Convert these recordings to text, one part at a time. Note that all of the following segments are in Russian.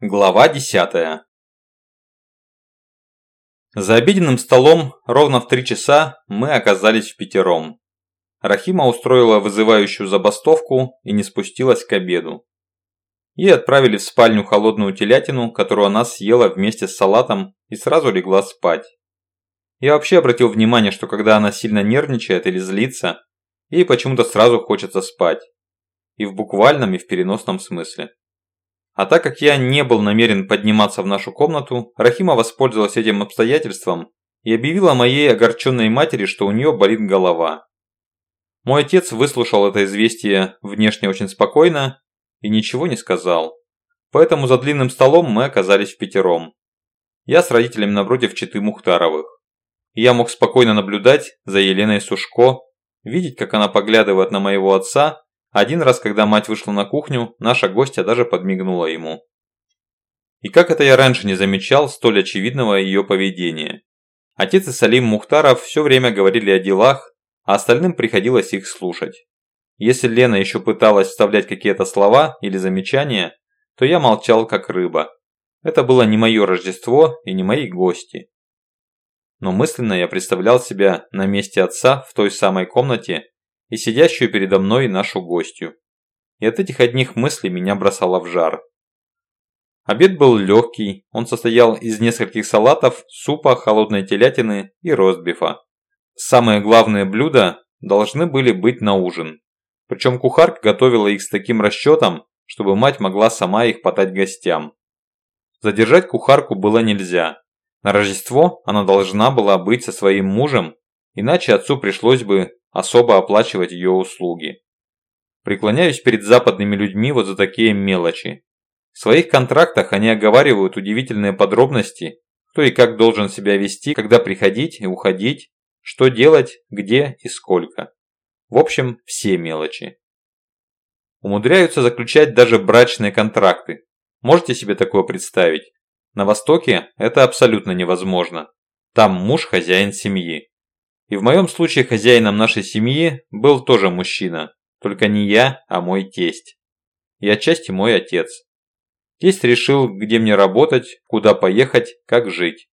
Глава 10 За обеденным столом ровно в три часа мы оказались в пятером. Рахима устроила вызывающую забастовку и не спустилась к обеду. Ей отправили в спальню холодную телятину, которую она съела вместе с салатом и сразу легла спать. Я вообще обратил внимание, что когда она сильно нервничает или злится, ей почему-то сразу хочется спать. И в буквальном, и в переносном смысле. А так как я не был намерен подниматься в нашу комнату, Рахима воспользовалась этим обстоятельством и объявила моей огорченной матери, что у нее болит голова. Мой отец выслушал это известие внешне очень спокойно и ничего не сказал. Поэтому за длинным столом мы оказались в пятером. Я с родителями напротив Читы Мухтаровых. Я мог спокойно наблюдать за Еленой Сушко, видеть, как она поглядывает на моего отца один раз, когда мать вышла на кухню, наша гостья даже подмигнула ему. И как это я раньше не замечал столь очевидного ее поведения. Отец и Салим Мухтаров все время говорили о делах, а остальным приходилось их слушать. Если Лена еще пыталась вставлять какие-то слова или замечания, то я молчал как рыба. Это было не мое Рождество и не мои гости. Но мысленно я представлял себя на месте отца в той самой комнате, и сидящую передо мной нашу гостью. И от этих одних мыслей меня бросало в жар. Обед был легкий, он состоял из нескольких салатов, супа, холодной телятины и ростбифа. Самые главные блюда должны были быть на ужин. Причем кухарка готовила их с таким расчетом, чтобы мать могла сама их подать гостям. Задержать кухарку было нельзя. На Рождество она должна была быть со своим мужем, иначе отцу пришлось бы особо оплачивать ее услуги. Преклоняюсь перед западными людьми вот за такие мелочи. В своих контрактах они оговаривают удивительные подробности, кто и как должен себя вести, когда приходить и уходить, что делать, где и сколько. В общем, все мелочи. Умудряются заключать даже брачные контракты. Можете себе такое представить? На Востоке это абсолютно невозможно. Там муж хозяин семьи. И в моем случае хозяином нашей семьи был тоже мужчина, только не я, а мой тесть. И отчасти мой отец. Тесть решил, где мне работать, куда поехать, как жить.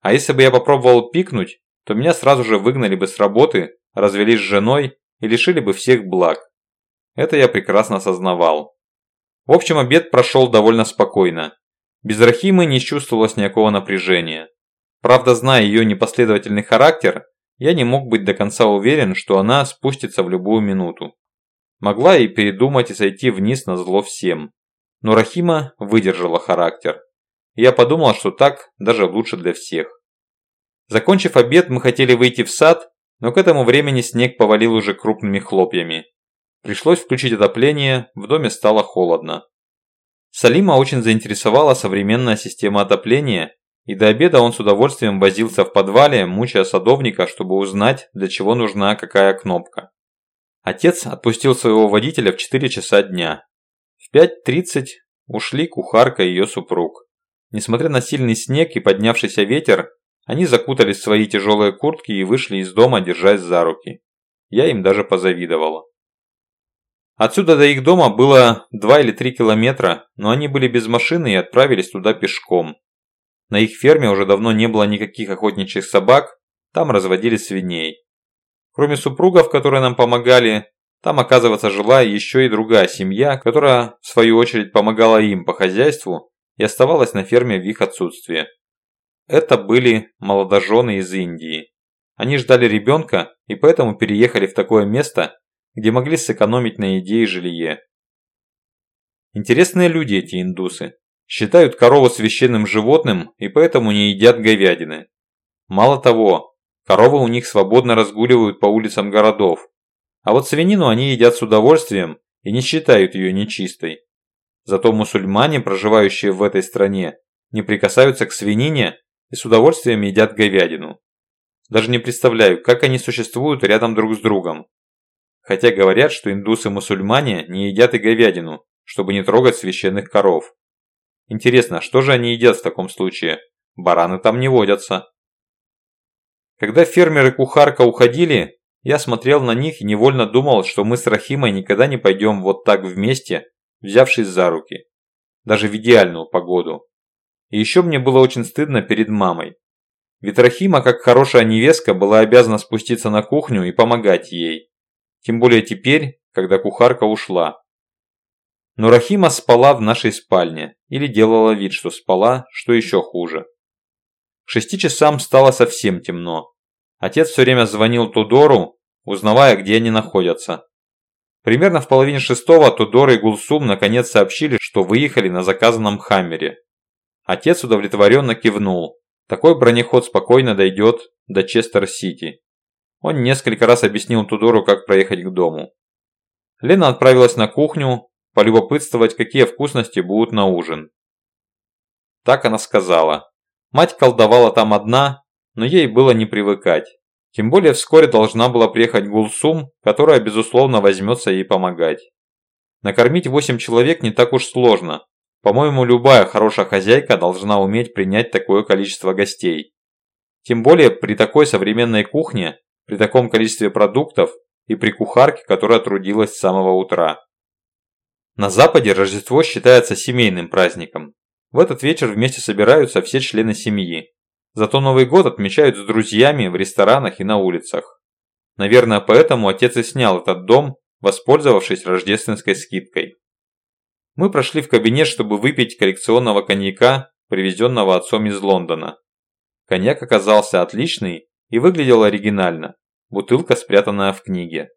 А если бы я попробовал пикнуть, то меня сразу же выгнали бы с работы, развели с женой и лишили бы всех благ. Это я прекрасно осознавал. В общем, обед прошел довольно спокойно. Без Рахимы не чувствовалось никакого напряжения. Правда, зная ее непоследовательный характер, я не мог быть до конца уверен, что она спустится в любую минуту. Могла и передумать и сойти вниз на зло всем. Но Рахима выдержала характер. я подумал, что так даже лучше для всех. Закончив обед, мы хотели выйти в сад, но к этому времени снег повалил уже крупными хлопьями. Пришлось включить отопление, в доме стало холодно. Салима очень заинтересовала современная система отопления, и до обеда он с удовольствием возился в подвале, мучая садовника, чтобы узнать, для чего нужна какая кнопка. Отец отпустил своего водителя в 4 часа дня. В 5.30 ушли кухарка и ее супруг. Несмотря на сильный снег и поднявшийся ветер, они закутались в свои тяжелые куртки и вышли из дома, держась за руки. Я им даже позавидовала. Отсюда до их дома было 2 или 3 километра, но они были без машины и отправились туда пешком. На их ферме уже давно не было никаких охотничьих собак, там разводили свиней. Кроме супругов, которые нам помогали, там, оказывается, жила еще и другая семья, которая, в свою очередь, помогала им по хозяйству и оставалась на ферме в их отсутствие. Это были молодожены из Индии. Они ждали ребенка и поэтому переехали в такое место, где могли сэкономить на еде и жилье. Интересные люди эти индусы. Считают корову священным животным и поэтому не едят говядины. Мало того, коровы у них свободно разгуливают по улицам городов. А вот свинину они едят с удовольствием и не считают ее нечистой. Зато мусульмане, проживающие в этой стране, не прикасаются к свинине и с удовольствием едят говядину. Даже не представляю, как они существуют рядом друг с другом. Хотя говорят, что индусы-мусульмане не едят и говядину, чтобы не трогать священных коров. Интересно, что же они едят в таком случае? Бараны там не водятся. Когда фермер и кухарка уходили, я смотрел на них и невольно думал, что мы с Рахимой никогда не пойдем вот так вместе, взявшись за руки. даже в идеальную погоду. И еще мне было очень стыдно перед мамой. Ведь Рахима, как хорошая невестка, была обязана спуститься на кухню и помогать ей. Тем более теперь, когда кухарка ушла. Но Рахима спала в нашей спальне, или делала вид, что спала, что еще хуже. К шести часам стало совсем темно. Отец все время звонил Тудору, узнавая, где они находятся. Примерно в половине шестого Тудор и Гулсум наконец сообщили, что выехали на заказанном Хаммере. Отец удовлетворенно кивнул. Такой бронеход спокойно дойдет до Честер-Сити. Он несколько раз объяснил Тудору, как проехать к дому. Лена отправилась на кухню, полюбопытствовать, какие вкусности будут на ужин. Так она сказала. Мать колдовала там одна, но ей было не привыкать. Тем более вскоре должна была приехать Гулсум, которая безусловно возьмется ей помогать. Накормить 8 человек не так уж сложно. По-моему, любая хорошая хозяйка должна уметь принять такое количество гостей. Тем более при такой современной кухне, при таком количестве продуктов и при кухарке, которая трудилась с самого утра. На Западе Рождество считается семейным праздником. В этот вечер вместе собираются все члены семьи. Зато Новый год отмечают с друзьями в ресторанах и на улицах. Наверное, поэтому отец и снял этот дом, воспользовавшись рождественской скидкой. Мы прошли в кабинет, чтобы выпить коллекционного коньяка, привезенного отцом из Лондона. Коньяк оказался отличный и выглядел оригинально, бутылка спрятанная в книге.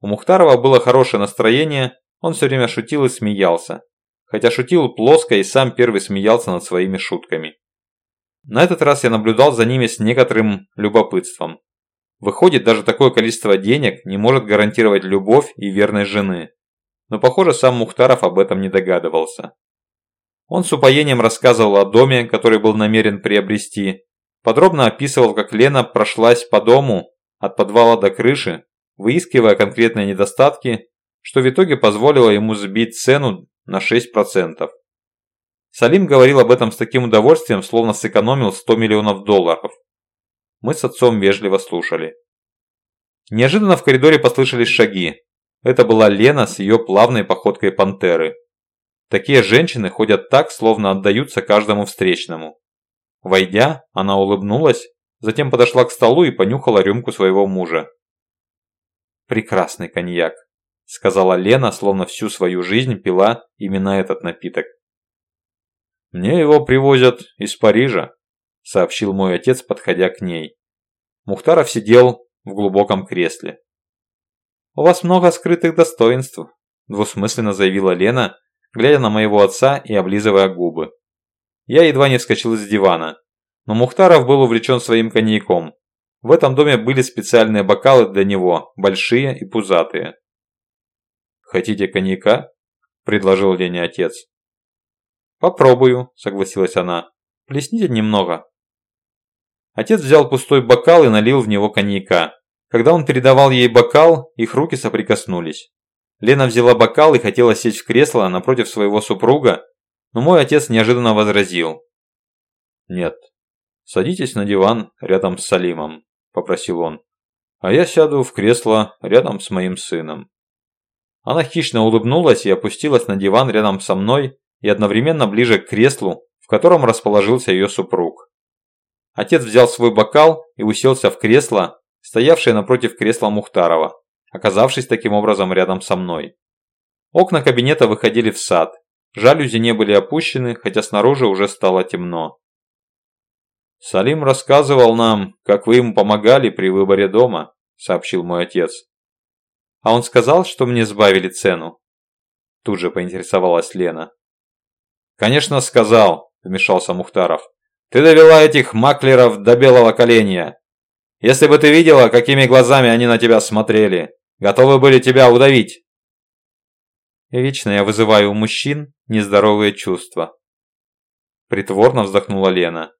У Мухтарова было хорошее настроение, он все время шутил и смеялся. Хотя шутил плоско и сам первый смеялся над своими шутками. На этот раз я наблюдал за ними с некоторым любопытством. Выходит, даже такое количество денег не может гарантировать любовь и верность жены. Но похоже, сам Мухтаров об этом не догадывался. Он с упоением рассказывал о доме, который был намерен приобрести, подробно описывал, как Лена прошлась по дому от подвала до крыши, выискивая конкретные недостатки что в итоге позволило ему сбить цену на 6%. Салим говорил об этом с таким удовольствием, словно сэкономил 100 миллионов долларов. Мы с отцом вежливо слушали. Неожиданно в коридоре послышались шаги. Это была Лена с ее плавной походкой пантеры. Такие женщины ходят так, словно отдаются каждому встречному. Войдя, она улыбнулась, затем подошла к столу и понюхала рюмку своего мужа. Прекрасный коньяк сказала Лена, словно всю свою жизнь пила именно этот напиток. «Мне его привозят из Парижа», – сообщил мой отец, подходя к ней. Мухтаров сидел в глубоком кресле. «У вас много скрытых достоинств», – двусмысленно заявила Лена, глядя на моего отца и облизывая губы. Я едва не вскочил из дивана, но Мухтаров был увлечен своим коньяком. В этом доме были специальные бокалы для него, большие и пузатые. «Хотите коньяка?» – предложил Лене отец. «Попробую», – согласилась она. «Плесните немного». Отец взял пустой бокал и налил в него коньяка. Когда он передавал ей бокал, их руки соприкоснулись. Лена взяла бокал и хотела сесть в кресло напротив своего супруга, но мой отец неожиданно возразил. «Нет, садитесь на диван рядом с Салимом», – попросил он. «А я сяду в кресло рядом с моим сыном». Она хищно улыбнулась и опустилась на диван рядом со мной и одновременно ближе к креслу, в котором расположился ее супруг. Отец взял свой бокал и уселся в кресло, стоявшее напротив кресла Мухтарова, оказавшись таким образом рядом со мной. Окна кабинета выходили в сад, жалюзи не были опущены, хотя снаружи уже стало темно. «Салим рассказывал нам, как вы ему помогали при выборе дома», – сообщил мой отец. А он сказал, что мне сбавили цену?» Тут же поинтересовалась Лена. «Конечно сказал», – вмешался Мухтаров. «Ты довела этих маклеров до белого коленя. Если бы ты видела, какими глазами они на тебя смотрели, готовы были тебя удавить». «Вечно я вызываю у мужчин нездоровые чувства», – притворно вздохнула Лена.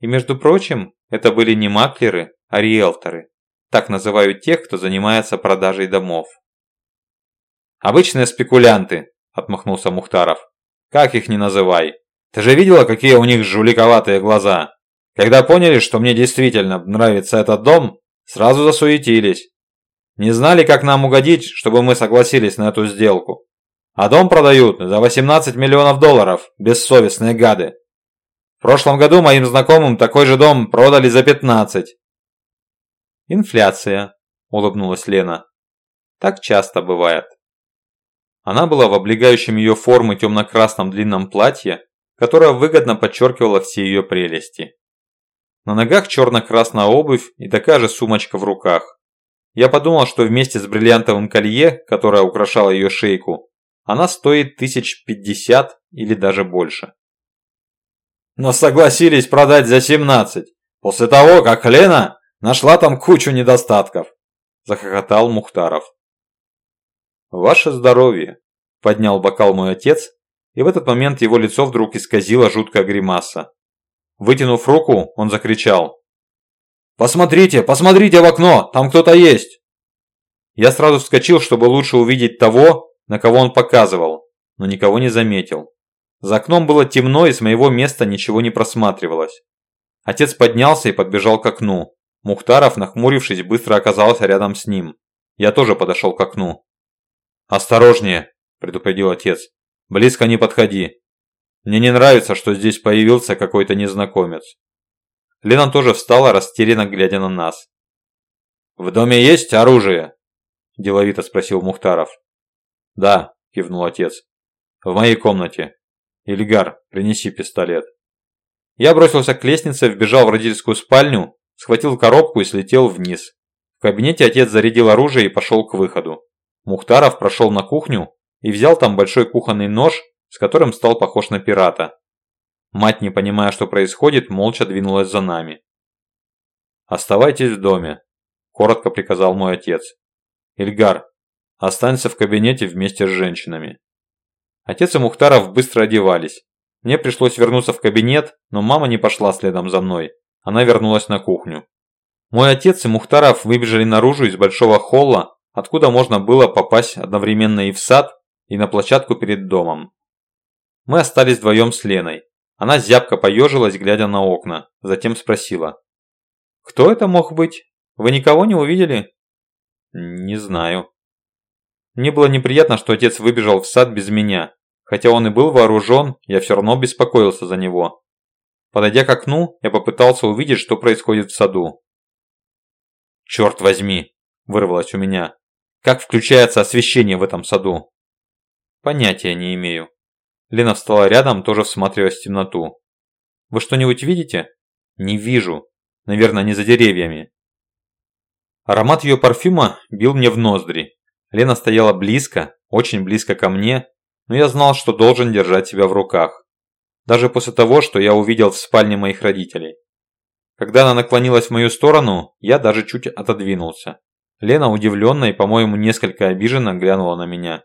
«И между прочим, это были не маклеры, а риэлторы. Так называют тех, кто занимается продажей домов. «Обычные спекулянты», – отмахнулся Мухтаров. «Как их не называй? Ты же видела, какие у них жуликоватые глаза? Когда поняли, что мне действительно нравится этот дом, сразу засуетились. Не знали, как нам угодить, чтобы мы согласились на эту сделку. А дом продают за 18 миллионов долларов, бессовестные гады. В прошлом году моим знакомым такой же дом продали за 15. Инфляция, улыбнулась Лена. Так часто бывает. Она была в облегающем ее формы темно-красном длинном платье, которое выгодно подчеркивало все ее прелести. На ногах черно-красная обувь и такая же сумочка в руках. Я подумал, что вместе с бриллиантовым колье, которое украшало ее шейку, она стоит тысяч пятьдесят или даже больше. Но согласились продать за 17, после того, как Лена нашла там кучу недостатков, захохотал Мухтаров. «Ваше здоровье!» – поднял бокал мой отец, и в этот момент его лицо вдруг исказило жуткая гримаса. Вытянув руку, он закричал. «Посмотрите, посмотрите в окно, там кто-то есть!» Я сразу вскочил, чтобы лучше увидеть того, на кого он показывал, но никого не заметил. За окном было темно и с моего места ничего не просматривалось. Отец поднялся и подбежал к окну. Мухтаров, нахмурившись, быстро оказался рядом с ним. Я тоже подошел к окну. «Осторожнее!» – предупредил отец. «Близко не подходи. Мне не нравится, что здесь появился какой-то незнакомец». Лена тоже встала, растерянно глядя на нас. «В доме есть оружие?» – деловито спросил Мухтаров. «Да», – кивнул отец. «В моей комнате. Ильгар, принеси пистолет». Я бросился к лестнице, вбежал в родительскую спальню, схватил коробку и слетел вниз. В кабинете отец зарядил оружие и пошел к выходу. Мухтаров прошел на кухню и взял там большой кухонный нож, с которым стал похож на пирата. Мать, не понимая, что происходит, молча двинулась за нами. «Оставайтесь в доме», – коротко приказал мой отец. «Ильгар, останься в кабинете вместе с женщинами». Отец и Мухтаров быстро одевались. Мне пришлось вернуться в кабинет, но мама не пошла следом за мной. Она вернулась на кухню. Мой отец и Мухтаров выбежали наружу из большого холла откуда можно было попасть одновременно и в сад, и на площадку перед домом. Мы остались вдвоем с Леной. Она зябко поежилась, глядя на окна, затем спросила. «Кто это мог быть? Вы никого не увидели?» «Не знаю». Мне было неприятно, что отец выбежал в сад без меня. Хотя он и был вооружен, я все равно беспокоился за него. Подойдя к окну, я попытался увидеть, что происходит в саду. «Черт возьми!» – вырвалось у меня. Как включается освещение в этом саду? Понятия не имею. Лена встала рядом, тоже всматриваясь в темноту. Вы что-нибудь видите? Не вижу. Наверное, не за деревьями. Аромат ее парфюма бил мне в ноздри. Лена стояла близко, очень близко ко мне, но я знал, что должен держать себя в руках. Даже после того, что я увидел в спальне моих родителей. Когда она наклонилась в мою сторону, я даже чуть отодвинулся. Лена удивленно и, по-моему, несколько обиженно глянула на меня.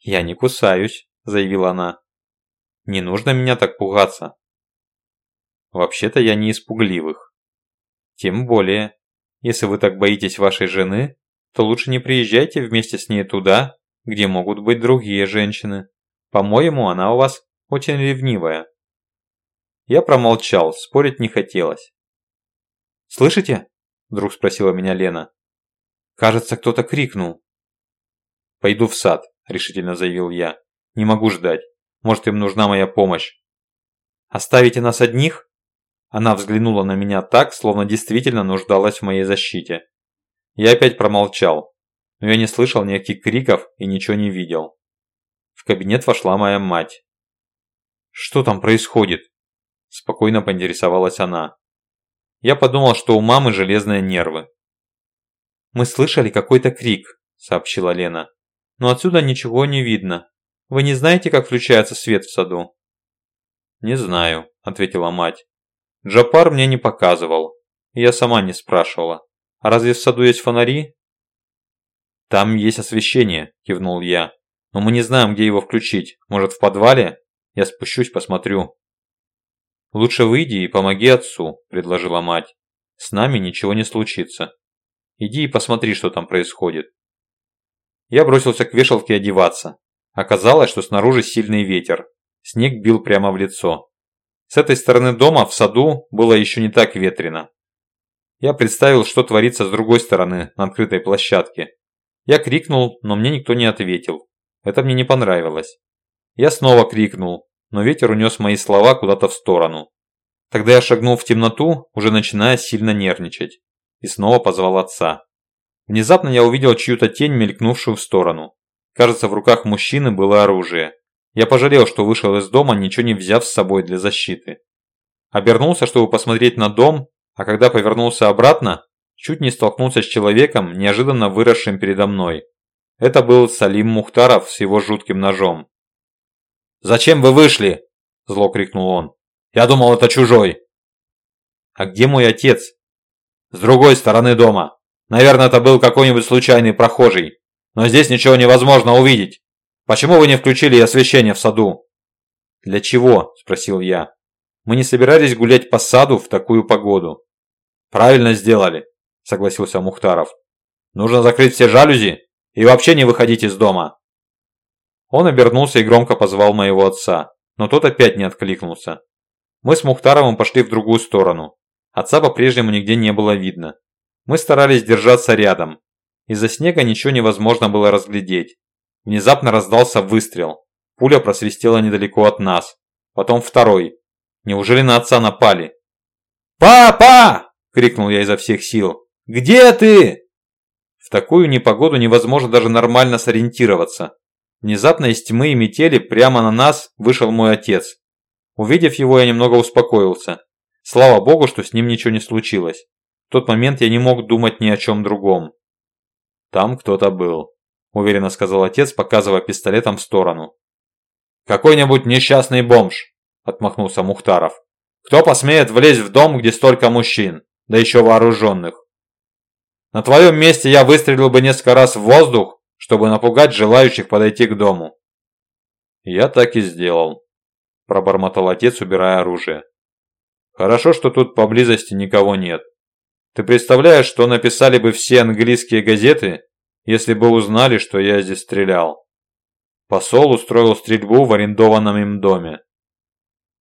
«Я не кусаюсь», – заявила она. «Не нужно меня так пугаться». «Вообще-то я не из пугливых». «Тем более, если вы так боитесь вашей жены, то лучше не приезжайте вместе с ней туда, где могут быть другие женщины. По-моему, она у вас очень ревнивая». Я промолчал, спорить не хотелось. «Слышите?» – вдруг спросила меня Лена. Кажется, кто-то крикнул. «Пойду в сад», – решительно заявил я. «Не могу ждать. Может, им нужна моя помощь». «Оставите нас одних?» Она взглянула на меня так, словно действительно нуждалась в моей защите. Я опять промолчал, но я не слышал никаких криков и ничего не видел. В кабинет вошла моя мать. «Что там происходит?» – спокойно поинтересовалась она. Я подумал, что у мамы железные нервы. «Мы слышали какой-то крик», – сообщила Лена. «Но отсюда ничего не видно. Вы не знаете, как включается свет в саду?» «Не знаю», – ответила мать. «Джапар мне не показывал. Я сама не спрашивала. А разве в саду есть фонари?» «Там есть освещение», – кивнул я. «Но мы не знаем, где его включить. Может, в подвале? Я спущусь, посмотрю». «Лучше выйди и помоги отцу», – предложила мать. «С нами ничего не случится». Иди и посмотри, что там происходит. Я бросился к вешалке одеваться. Оказалось, что снаружи сильный ветер. Снег бил прямо в лицо. С этой стороны дома, в саду, было еще не так ветрено. Я представил, что творится с другой стороны, на открытой площадке. Я крикнул, но мне никто не ответил. Это мне не понравилось. Я снова крикнул, но ветер унес мои слова куда-то в сторону. Тогда я шагнул в темноту, уже начиная сильно нервничать, и снова позвал отца. Внезапно я увидел чью-то тень, мелькнувшую в сторону. Кажется, в руках мужчины было оружие. Я пожалел, что вышел из дома, ничего не взяв с собой для защиты. Обернулся, чтобы посмотреть на дом, а когда повернулся обратно, чуть не столкнулся с человеком, неожиданно выросшим передо мной. Это был Салим Мухтаров с его жутким ножом. «Зачем вы вышли?» – зло крикнул он. «Я думал, это чужой». «А где мой отец?» «С другой стороны дома. Наверное, это был какой-нибудь случайный прохожий. Но здесь ничего невозможно увидеть. Почему вы не включили освещение в саду?» «Для чего?» – спросил я. «Мы не собирались гулять по саду в такую погоду». «Правильно сделали», – согласился Мухтаров. «Нужно закрыть все жалюзи и вообще не выходить из дома». Он обернулся и громко позвал моего отца, но тот опять не откликнулся. Мы с Мухтаровым пошли в другую сторону. Отца по-прежнему нигде не было видно. Мы старались держаться рядом. Из-за снега ничего невозможно было разглядеть. Внезапно раздался выстрел. Пуля просвистела недалеко от нас. Потом второй. Неужели на отца напали? «Папа!» – крикнул я изо всех сил. «Где ты?» В такую непогоду невозможно даже нормально сориентироваться. Внезапно из тьмы и метели прямо на нас вышел мой отец. Увидев его, я немного успокоился. Слава богу, что с ним ничего не случилось. В тот момент я не мог думать ни о чем другом. Там кто-то был, уверенно сказал отец, показывая пистолетом в сторону. «Какой-нибудь несчастный бомж», – отмахнулся Мухтаров. «Кто посмеет влезть в дом, где столько мужчин, да еще вооруженных? На твоем месте я выстрелил бы несколько раз в воздух чтобы напугать желающих подойти к дому. «Я так и сделал», – пробормотал отец, убирая оружие. «Хорошо, что тут поблизости никого нет. Ты представляешь, что написали бы все английские газеты, если бы узнали, что я здесь стрелял?» Посол устроил стрельбу в арендованном им доме.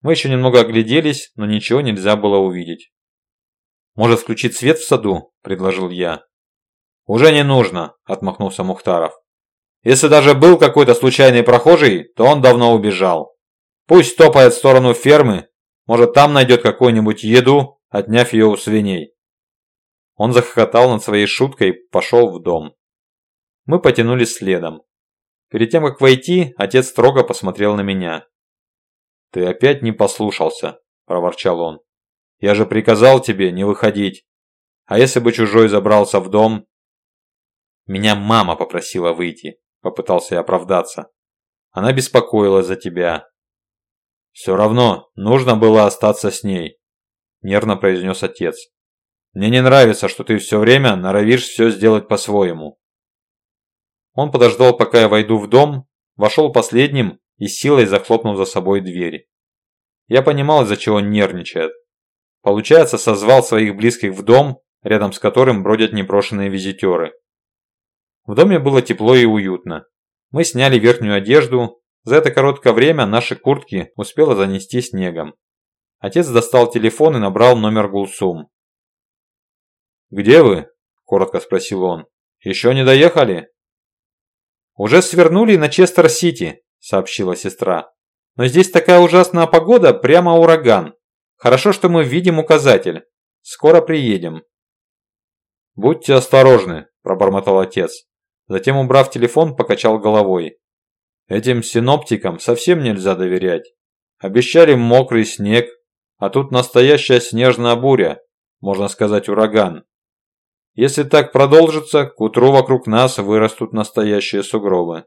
Мы еще немного огляделись, но ничего нельзя было увидеть. «Может, включить свет в саду?» – предложил я. «Уже не нужно», – отмахнулся Мухтаров. «Если даже был какой-то случайный прохожий, то он давно убежал. Пусть топает в сторону фермы, может там найдет какую-нибудь еду, отняв ее у свиней». Он захохотал над своей шуткой и пошел в дом. Мы потянулись следом. Перед тем, как войти, отец строго посмотрел на меня. «Ты опять не послушался», – проворчал он. «Я же приказал тебе не выходить. А если бы чужой забрался в дом, меня мама попросила выйти, попытался я оправдаться. Она беспокоилась за тебя. Все равно, нужно было остаться с ней, нервно произнес отец. Мне не нравится, что ты все время норовишь все сделать по-своему. Он подождал, пока я войду в дом, вошел последним и силой захлопнул за собой дверь. Я понимал, из-за чего он нервничает. Получается, созвал своих близких в дом, рядом с которым бродят непрошенные визитеры. В доме было тепло и уютно. Мы сняли верхнюю одежду. За это короткое время наши куртки успело занести снегом. Отец достал телефон и набрал номер Гулсум. «Где вы?» – коротко спросил он. «Еще не доехали?» «Уже свернули на Честер-Сити», – сообщила сестра. «Но здесь такая ужасная погода, прямо ураган. Хорошо, что мы видим указатель. Скоро приедем». «Будьте осторожны», – пробормотал отец. Затем, убрав телефон, покачал головой. Этим синоптикам совсем нельзя доверять. Обещали мокрый снег, а тут настоящая снежная буря, можно сказать ураган. Если так продолжится, к утру вокруг нас вырастут настоящие сугробы.